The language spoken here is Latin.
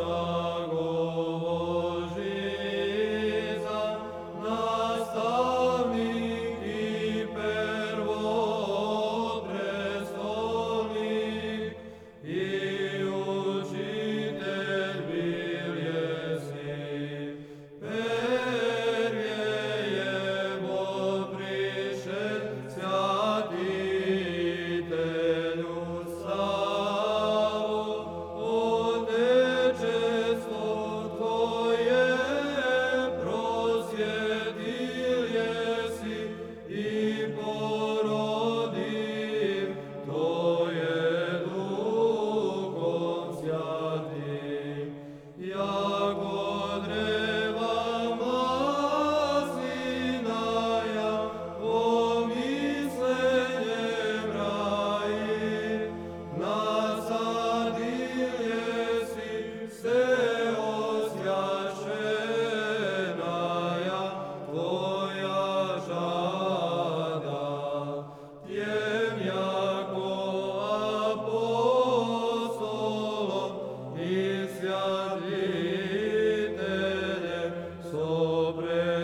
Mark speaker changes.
Speaker 1: Oh. 고 Dea Detere, sobre